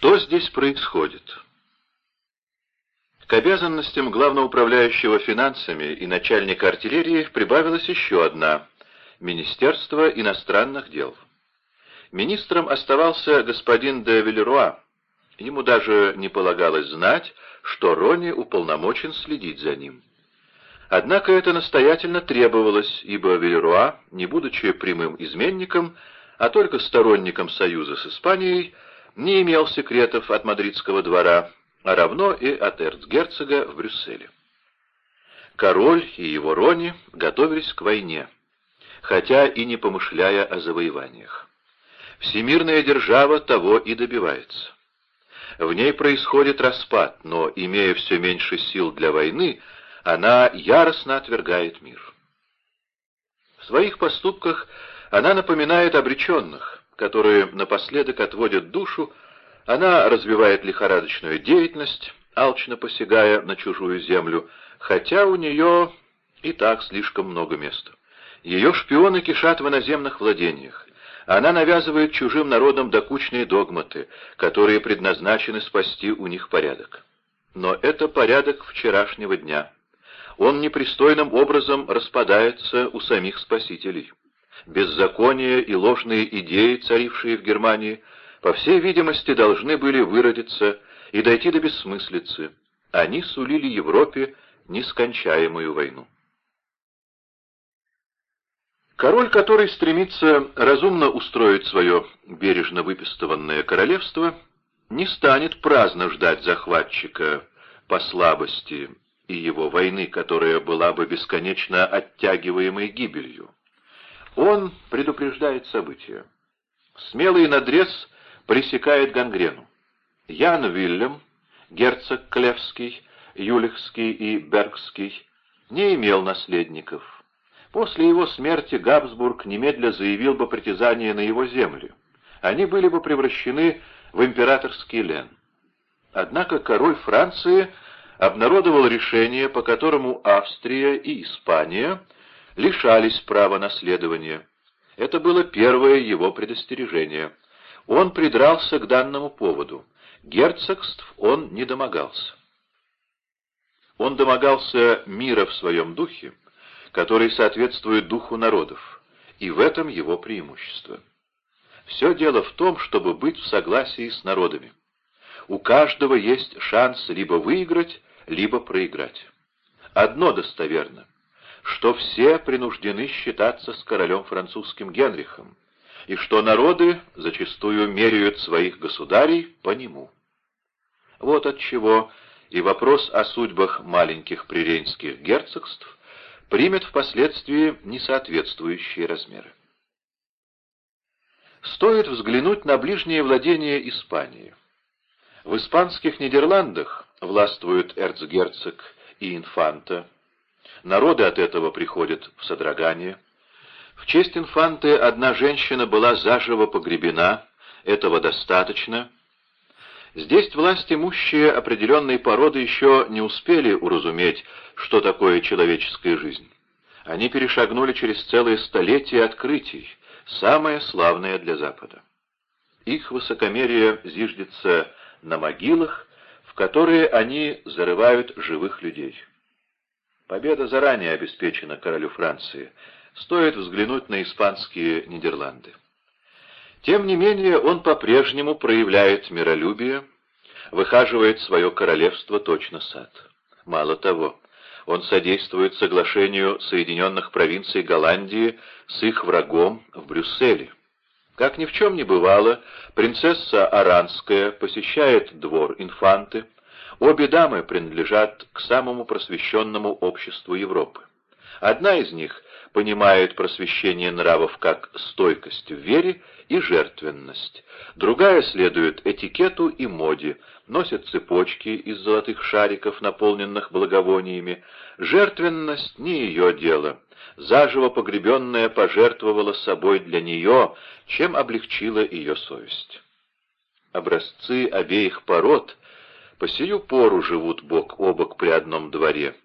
Что здесь происходит? К обязанностям главноуправляющего финансами и начальника артиллерии прибавилась еще одна — Министерство иностранных дел. Министром оставался господин де Велеруа. Ему даже не полагалось знать, что Рони уполномочен следить за ним. Однако это настоятельно требовалось, ибо Велеруа, не будучи прямым изменником, а только сторонником союза с Испанией, не имел секретов от мадридского двора, а равно и от эрцгерцога в Брюсселе. Король и его рони готовились к войне, хотя и не помышляя о завоеваниях. Всемирная держава того и добивается. В ней происходит распад, но, имея все меньше сил для войны, она яростно отвергает мир. В своих поступках она напоминает обреченных, которые напоследок отводят душу, она развивает лихорадочную деятельность, алчно посягая на чужую землю, хотя у нее и так слишком много места. Ее шпионы кишат в иноземных владениях. Она навязывает чужим народам докучные догматы, которые предназначены спасти у них порядок. Но это порядок вчерашнего дня он непристойным образом распадается у самих спасителей. Беззаконие и ложные идеи, царившие в Германии, по всей видимости, должны были выродиться и дойти до бессмыслицы. Они сулили Европе нескончаемую войну. Король, который стремится разумно устроить свое бережно выпистыванное королевство, не станет праздно ждать захватчика по слабости и его войны, которая была бы бесконечно оттягиваемой гибелью. Он предупреждает события. Смелый надрез пресекает гангрену. Ян Вильям, герцог Клевский, Юлихский и Бергский, не имел наследников. После его смерти Габсбург немедля заявил бы притязание на его землю. Они были бы превращены в императорский лен. Однако король Франции обнародовал решение, по которому Австрия и Испания лишались права наследования. Это было первое его предостережение. Он придрался к данному поводу. Герцогств он не домогался. Он домогался мира в своем духе, который соответствует духу народов, и в этом его преимущество. Все дело в том, чтобы быть в согласии с народами. У каждого есть шанс либо выиграть, либо проиграть. Одно достоверно, что все принуждены считаться с королем французским Генрихом, и что народы зачастую меряют своих государей по нему. Вот отчего и вопрос о судьбах маленьких приренских герцогств примет впоследствии несоответствующие размеры. Стоит взглянуть на ближние владения Испании. В испанских Нидерландах властвуют эрцгерцог и инфанта. Народы от этого приходят в содрогание. В честь инфанты одна женщина была заживо погребена, этого достаточно. Здесь власть имущие определенной породы еще не успели уразуметь, что такое человеческая жизнь. Они перешагнули через целые столетия открытий, самое славное для Запада. Их высокомерие зиждется на могилах, в которые они зарывают живых людей. Победа заранее обеспечена королю Франции. Стоит взглянуть на испанские Нидерланды. Тем не менее, он по-прежнему проявляет миролюбие, выхаживает свое королевство точно сад. Мало того, он содействует соглашению Соединенных Провинций Голландии с их врагом в Брюсселе. Как ни в чем не бывало, принцесса Аранская посещает двор инфанты. Обе дамы принадлежат к самому просвещенному обществу Европы. Одна из них понимает просвещение нравов как стойкость в вере и жертвенность. Другая следует этикету и моде, носит цепочки из золотых шариков, наполненных благовониями. Жертвенность не ее дело заживо погребенная пожертвовала собой для нее, чем облегчила ее совесть. Образцы обеих пород по сию пору живут бок о бок при одном дворе,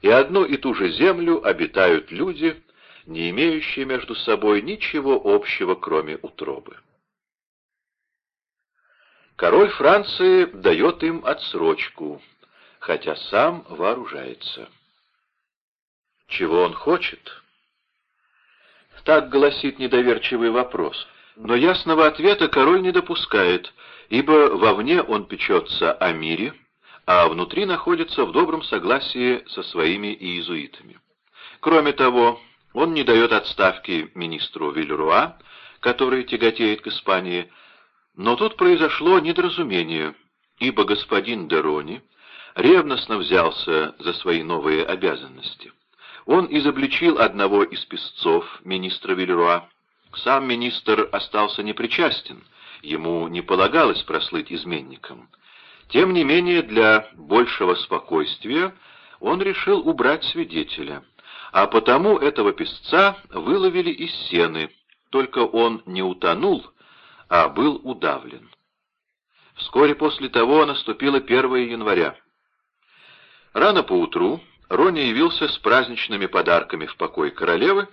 и одну и ту же землю обитают люди, не имеющие между собой ничего общего, кроме утробы. Король Франции дает им отсрочку, хотя сам вооружается. Чего он хочет? Так гласит недоверчивый вопрос. Но ясного ответа король не допускает, ибо вовне он печется о мире, а внутри находится в добром согласии со своими иезуитами. Кроме того, он не дает отставки министру Вильруа, который тяготеет к Испании, но тут произошло недоразумение, ибо господин Дерони ревностно взялся за свои новые обязанности. Он изобличил одного из песцов, министра Вильруа. Сам министр остался непричастен, ему не полагалось прослыть изменником. Тем не менее, для большего спокойствия он решил убрать свидетеля, а потому этого песца выловили из сены, только он не утонул, а был удавлен. Вскоре после того наступило 1 января. Рано поутру Рони явился с праздничными подарками в покой королевы,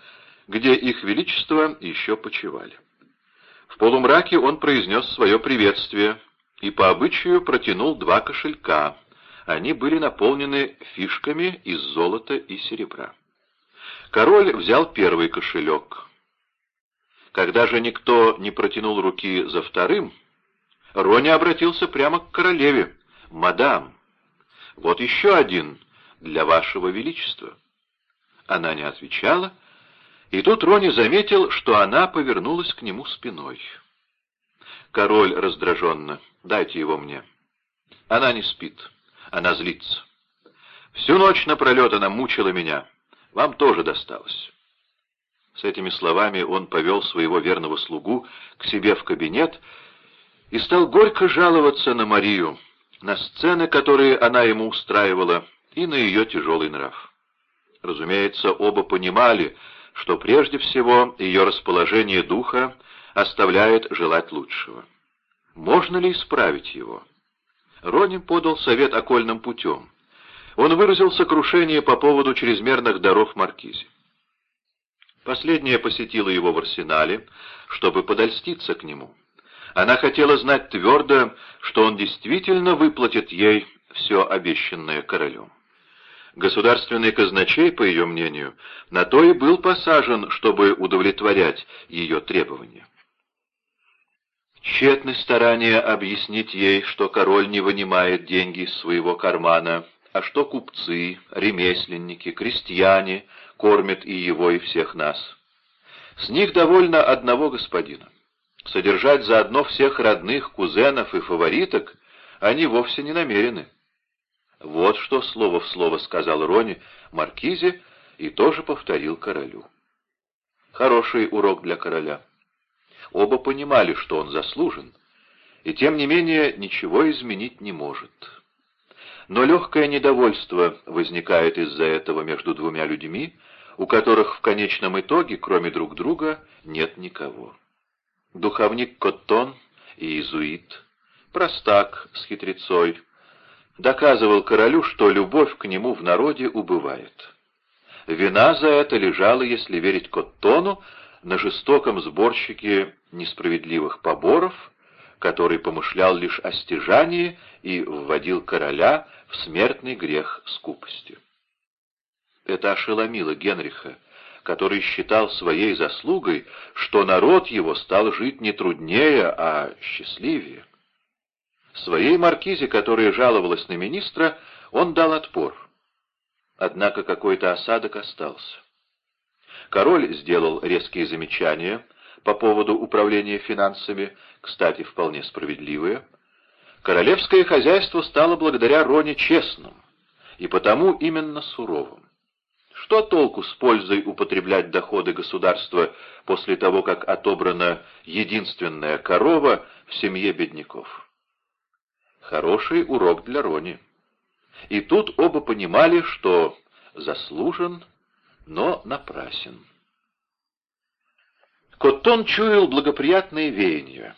где их величество еще почивали. В полумраке он произнес свое приветствие и по обычаю протянул два кошелька. Они были наполнены фишками из золота и серебра. Король взял первый кошелек. Когда же никто не протянул руки за вторым, Рони обратился прямо к королеве. «Мадам, вот еще один для вашего величества». Она не отвечала, и тут Рони заметил, что она повернулась к нему спиной. Король раздраженно. «Дайте его мне». Она не спит, она злится. Всю ночь напролет она мучила меня. Вам тоже досталось. С этими словами он повел своего верного слугу к себе в кабинет и стал горько жаловаться на Марию, на сцены, которые она ему устраивала, и на ее тяжелый нрав. Разумеется, оба понимали, что прежде всего ее расположение духа оставляет желать лучшего. Можно ли исправить его? Ронин подал совет окольным путем. Он выразил сокрушение по поводу чрезмерных даров Маркизе. Последняя посетила его в арсенале, чтобы подольститься к нему. Она хотела знать твердо, что он действительно выплатит ей все обещанное королем. Государственный казначей, по ее мнению, на то и был посажен, чтобы удовлетворять ее требования. Тщетны старания объяснить ей, что король не вынимает деньги из своего кармана, а что купцы, ремесленники, крестьяне кормят и его, и всех нас. С них довольно одного господина. Содержать заодно всех родных, кузенов и фавориток они вовсе не намерены. Вот что слово в слово сказал Рони Маркизе и тоже повторил королю. Хороший урок для короля. Оба понимали, что он заслужен, и тем не менее ничего изменить не может. Но легкое недовольство возникает из-за этого между двумя людьми, у которых в конечном итоге, кроме друг друга, нет никого. Духовник Коттон и иезуит, простак с хитрецой, доказывал королю, что любовь к нему в народе убывает. Вина за это лежала, если верить Коттону, на жестоком сборщике несправедливых поборов который помышлял лишь о стяжании и вводил короля в смертный грех скупости. Это ошеломило Генриха, который считал своей заслугой, что народ его стал жить не труднее, а счастливее. Своей маркизе, которая жаловалась на министра, он дал отпор. Однако какой-то осадок остался. Король сделал резкие замечания по поводу управления финансами, кстати, вполне справедливые, королевское хозяйство стало благодаря Роне честным, и потому именно суровым. Что толку с пользой употреблять доходы государства после того, как отобрана единственная корова в семье бедняков? Хороший урок для Рони. И тут оба понимали, что заслужен, но напрасен. Коттон чуял благоприятные веяния.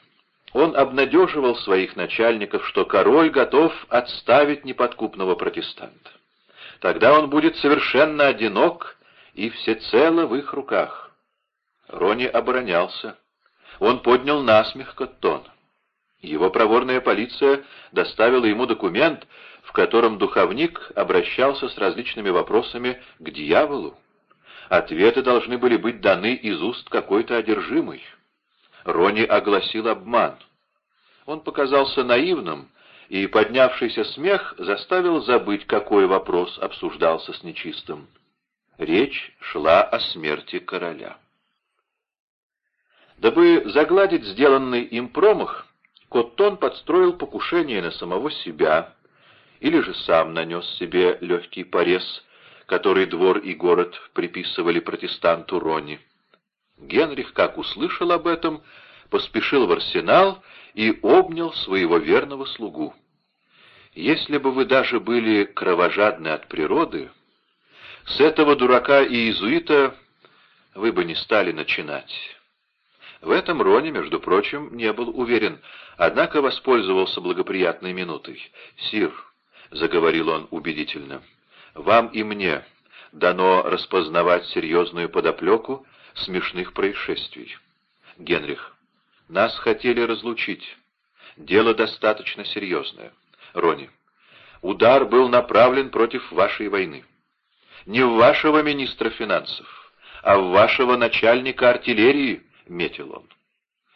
Он обнадеживал своих начальников, что король готов отставить неподкупного протестанта. Тогда он будет совершенно одинок и всецело в их руках. Рони оборонялся. Он поднял насмех Коттона. Его проворная полиция доставила ему документ, в котором духовник обращался с различными вопросами к дьяволу. Ответы должны были быть даны из уст какой-то одержимой. Рони огласил обман. Он показался наивным, и поднявшийся смех заставил забыть, какой вопрос обсуждался с нечистым. Речь шла о смерти короля. Дабы загладить сделанный им промах, Коттон подстроил покушение на самого себя, или же сам нанес себе легкий порез, который двор и город приписывали протестанту Ронни. Генрих, как услышал об этом, поспешил в арсенал и обнял своего верного слугу. Если бы вы даже были кровожадны от природы, с этого дурака и иезуита вы бы не стали начинать. В этом Рони, между прочим, не был уверен, однако воспользовался благоприятной минутой. «Сир», — заговорил он убедительно, — «вам и мне дано распознавать серьезную подоплеку смешных происшествий. Генрих, нас хотели разлучить. Дело достаточно серьезное. Рони, удар был направлен против вашей войны. Не в вашего министра финансов, а в вашего начальника артиллерии, — метил он.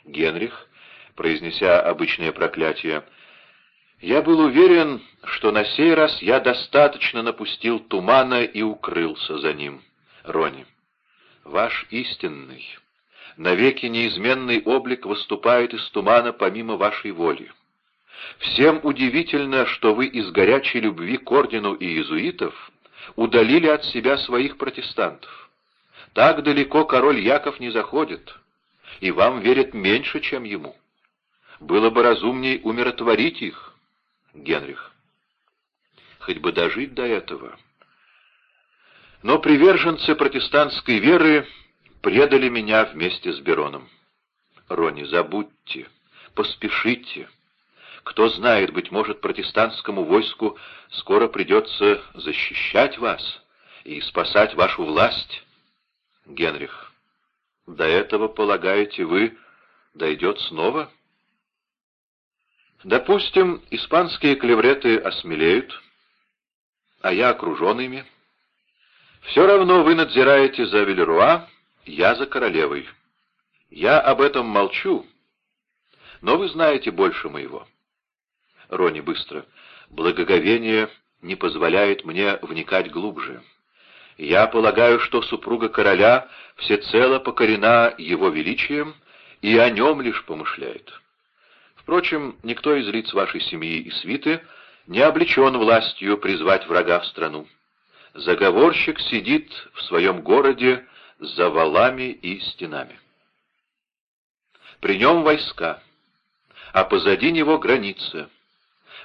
Генрих, произнеся обычное проклятие, «Я был уверен, что на сей раз я достаточно напустил тумана и укрылся за ним. Рони, ваш истинный, навеки неизменный облик выступает из тумана помимо вашей воли. Всем удивительно, что вы из горячей любви к ордену и иезуитов удалили от себя своих протестантов. Так далеко король Яков не заходит» и вам верят меньше, чем ему. Было бы разумней умиротворить их, Генрих. Хоть бы дожить до этого. Но приверженцы протестантской веры предали меня вместе с Бероном. Рони, забудьте, поспешите. Кто знает, быть может, протестантскому войску скоро придется защищать вас и спасать вашу власть. Генрих, до этого, полагаете вы, дойдет снова? Допустим, испанские клевреты осмелеют, а я окружен ими. Все равно вы надзираете за Велеруа, я за королевой. Я об этом молчу, но вы знаете больше моего. Рони быстро. Благоговение не позволяет мне вникать глубже. Я полагаю, что супруга короля всецело покорена его величием и о нем лишь помышляет. Впрочем, никто из лиц вашей семьи и свиты не облечен властью призвать врага в страну. Заговорщик сидит в своем городе за валами и стенами. При нем войска, а позади него граница.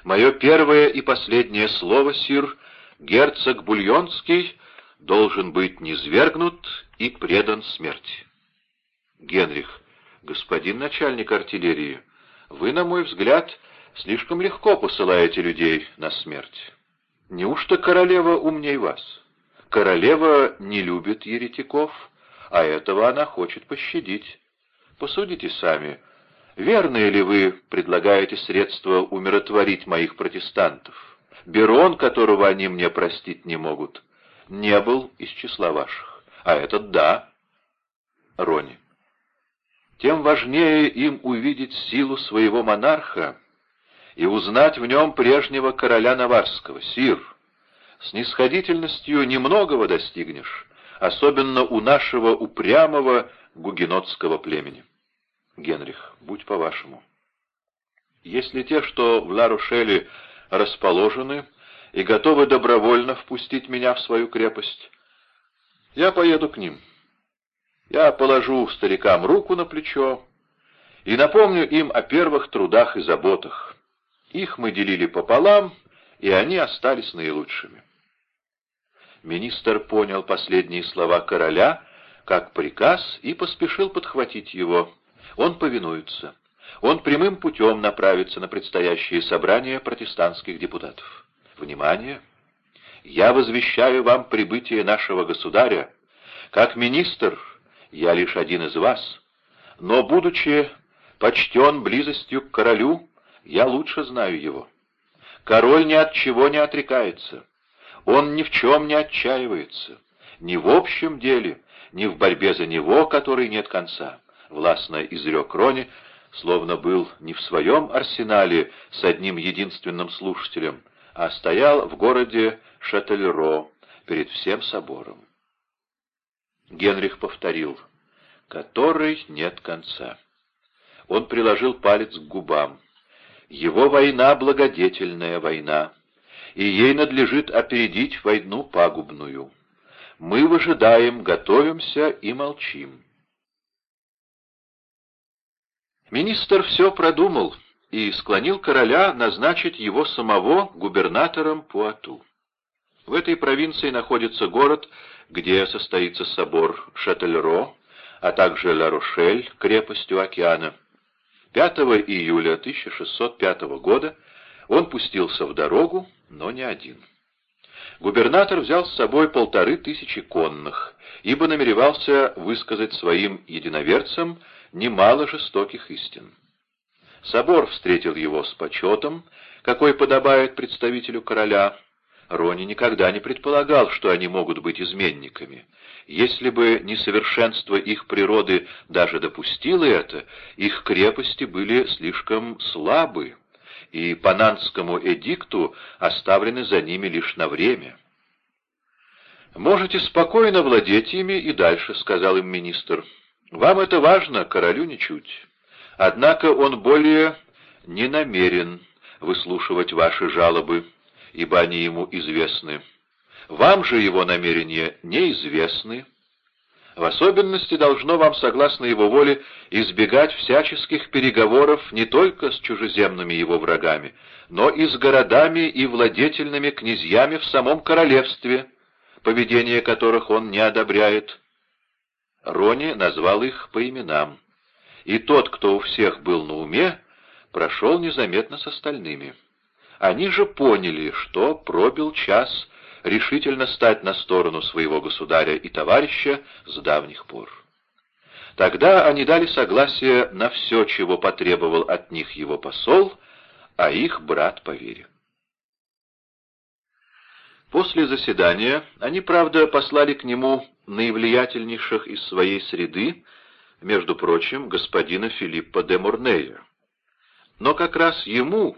Мое первое и последнее слово, сир, герцог Бульонский — должен быть низвергнут и предан смерти. Генрих, господин начальник артиллерии, вы, на мой взгляд, слишком легко посылаете людей на смерть. Неужто королева умней вас? Королева не любит еретиков, а этого она хочет пощадить. Посудите сами, верно ли вы предлагаете средства умиротворить моих протестантов? Берон, которого они мне простить не могут, не был из числа ваших, а этот да. Рони. Тем важнее им увидеть силу своего монарха и узнать в нем прежнего короля Наварского, Сир. С нисходительностью немногого достигнешь, особенно у нашего упрямого гугенотского племени. Генрих, будь по-вашему. Если те, что в Ла-Рушеле расположены, и готовы добровольно впустить меня в свою крепость, я поеду к ним. Я положу старикам руку на плечо и напомню им о первых трудах и заботах. Их мы делили пополам, и они остались наилучшими. Министр понял последние слова короля как приказ и поспешил подхватить его. Он повинуется. Он прямым путем направится на предстоящее собрание протестантских депутатов. Внимание! Я возвещаю вам прибытие нашего государя. Как министр я лишь один из вас, но, будучи почтен близостью к королю, Я лучше знаю его. Король ни от чего не отрекается. Он ни в чем не отчаивается. Ни в общем деле, ни в борьбе за него, которой нет конца. Властно изрек Рони, словно был не в своем арсенале с одним единственным слушателем, а стоял в городе Шательро перед всем собором. Генрих повторил, «Которой нет конца». Он приложил палец к губам. Его война — благодетельная война, и ей надлежит опередить войну пагубную. Мы выжидаем, готовимся и молчим. Министр все продумал и склонил короля назначить его самого губернатором Пуату. В этой провинции находится город, где состоится собор Шательро, а также Ла-Рошель, океана. 5 июля 1605 года он пустился в дорогу, но не один. Губернатор взял с собой полторы тысячи конных, ибо намеревался высказать своим единоверцам немало жестоких истин. Собор встретил его с почетом, какой подобает представителю короля. Рони никогда не предполагал, что они могут быть изменниками. Если бы несовершенство их природы даже допустило это, их крепости были слишком слабы, и по Нанскому эдикту оставлены за ними лишь на время. «Можете спокойно владеть ими и дальше», — сказал им министр. «Вам это важно, королю ничуть. Однако он более не намерен выслушивать ваши жалобы, ибо они ему известны. Вам же его намерения неизвестны. В особенности должно вам, согласно его воле, избегать всяческих переговоров не только с чужеземными его врагами, но и с городами и владетельными князьями в самом королевстве, поведение которых он не одобряет. Рони назвал их по именам, и тот, кто у всех был на уме, прошел незаметно с остальными. Они же поняли, что пробил час решительно стать на сторону своего государя и товарища с давних пор. Тогда они дали согласие на все, чего потребовал от них его посол, а их брат по вере. После заседания они, правда, послали к нему наивлиятельнейших из своей среды, между прочим, господина Филиппа де Мурнея. Но как раз ему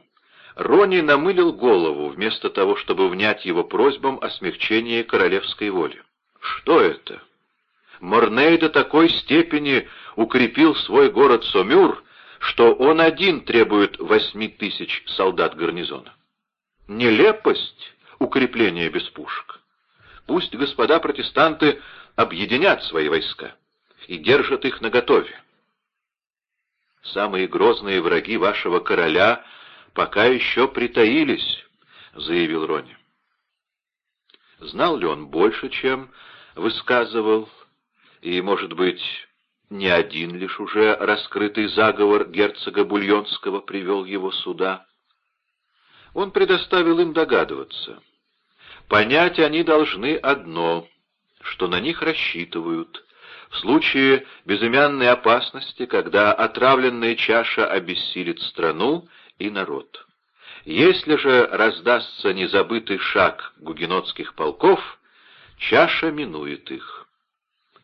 Рони намылил голову, вместо того, чтобы внять его просьбам о смягчении королевской воли. Что это? Морней до такой степени укрепил свой город Сомюр, что он один требует восьми тысяч солдат гарнизона. Нелепость укрепления без пушек. Пусть господа протестанты объединят свои войска и держат их наготове. Самые грозные враги вашего короля — пока еще притаились», — заявил Рони. Знал ли он больше, чем высказывал, и, может быть, не один лишь уже раскрытый заговор герцога Бульонского привел его сюда? Он предоставил им догадываться. Понять они должны одно, что на них рассчитывают, в случае безымянной опасности, когда отравленная чаша обессилит страну и народ. Если же раздастся незабытый шаг гугенотских полков, чаша минует их.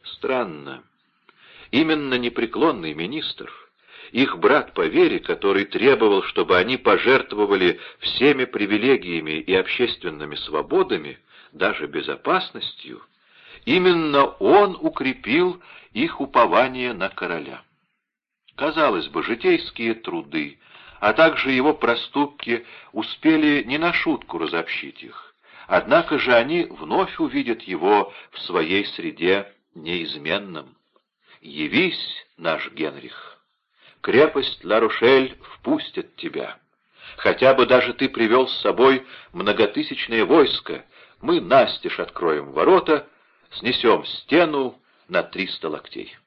Странно. Именно непреклонный министр, их брат по вере, который требовал, чтобы они пожертвовали всеми привилегиями и общественными свободами, даже безопасностью, именно он укрепил их упование на короля. Казалось бы, житейские труды, а также его проступки успели не на шутку разобщить их. Однако же они вновь увидят его в своей среде неизменным. «Явись, наш Генрих! Крепость Ларушель впустит тебя. Хотя бы даже ты привел с собой многотысячное войско, мы настежь откроем ворота, снесем стену на триста локтей».